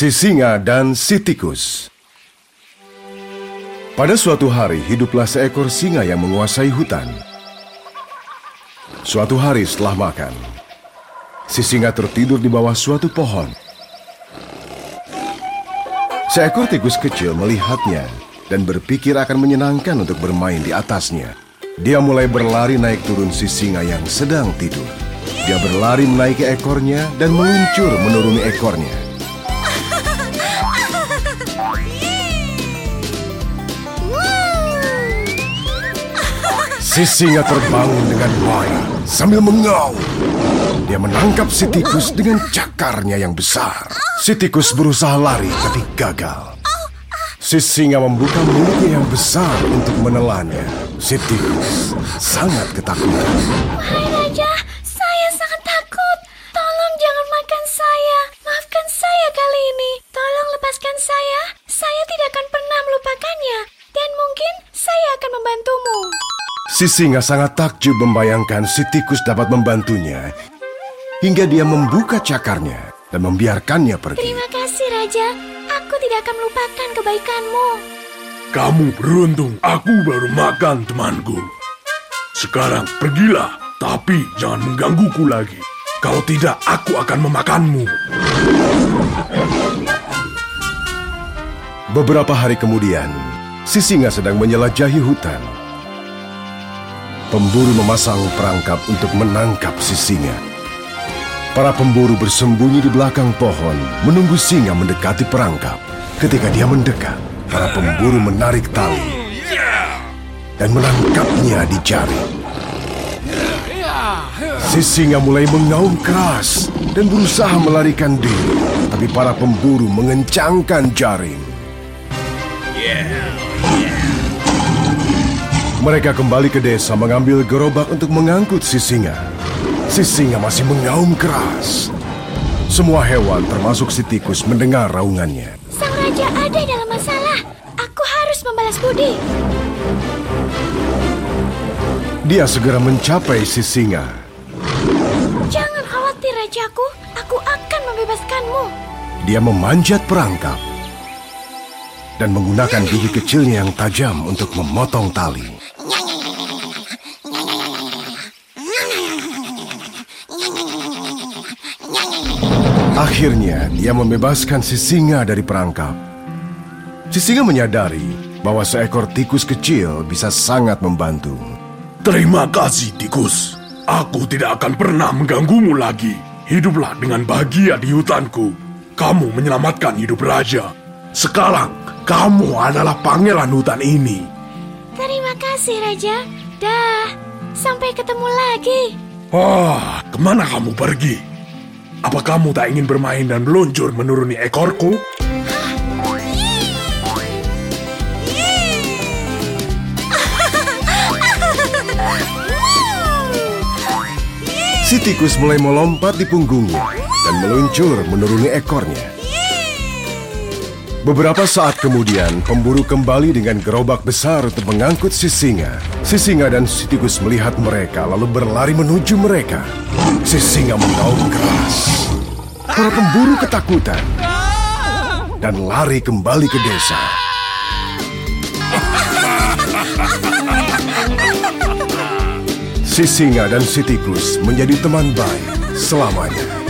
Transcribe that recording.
Si Singa dan Si Tikus Pada suatu hari hiduplah seekor singa yang menguasai hutan. Suatu hari setelah makan, si singa tertidur di bawah suatu pohon. Seekor tikus kecil melihatnya dan berpikir akan menyenangkan untuk bermain di atasnya. Dia mulai berlari naik turun si singa yang sedang tidur. Dia berlari menaiki ekornya dan meluncur menuruni ekornya. Si singa terbangun dengan baik sambil mengaum. Dia menangkap si tikus dengan cakarnya yang besar. Si tikus berusaha lari tapi gagal. Si singa membuka mulutnya yang besar untuk menelannya. Si tikus sangat ketakutan. Hai Si singa sangat takjub membayangkan si tikus dapat membantunya. Hingga dia membuka cakarnya dan membiarkannya pergi. Terima kasih Raja. Aku tidak akan melupakan kebaikanmu. Kamu beruntung, aku baru makan temanku. Sekarang pergilah, tapi jangan menggangguku lagi. Kalau tidak, aku akan memakanmu. Beberapa hari kemudian, si singa sedang menjelajahi hutan. Pemburu memasang perangkap untuk menangkap si singa. Para pemburu bersembunyi di belakang pohon, menunggu singa mendekati perangkap. Ketika dia mendekat, para pemburu menarik tali dan menangkapnya di jaring. Si singa mulai mengaum keras dan berusaha melarikan diri, tapi para pemburu mengencangkan jaring. Mereka kembali ke desa mengambil gerobak untuk mengangkut si singa. Si singa masih mengaum keras. Semua hewan termasuk si tikus mendengar raungannya. Sang Raja ada dalam masalah. Aku harus membalas budi. Dia segera mencapai si singa. Jangan khawatir Rajaku. Aku akan membebaskanmu. Dia memanjat perangkap dan menggunakan gigi kecilnya yang tajam untuk memotong tali. Akhirnya, dia membebaskan si singa dari perangkap. Si singa menyadari bahwa seekor tikus kecil bisa sangat membantu. Terima kasih, tikus. Aku tidak akan pernah mengganggumu lagi. Hiduplah dengan bahagia di hutanku. Kamu menyelamatkan hidup raja. Sekarang, kamu adalah pangeran hutan ini. Terima kasih Raja. Dah, sampai ketemu lagi. Wah, ke mana kamu pergi? Apa kamu tak ingin bermain dan meluncur menuruni ekorku? Si tikus mulai melompat di punggungnya dan meluncur menuruni ekornya. Beberapa saat kemudian, pemburu kembali dengan gerobak besar untuk mengangkut si singa. Si singa dan si tikus melihat mereka lalu berlari menuju mereka. Si singa mengaum keras. Para pemburu ketakutan dan lari kembali ke desa. Si singa dan si tikus menjadi teman baik selamanya.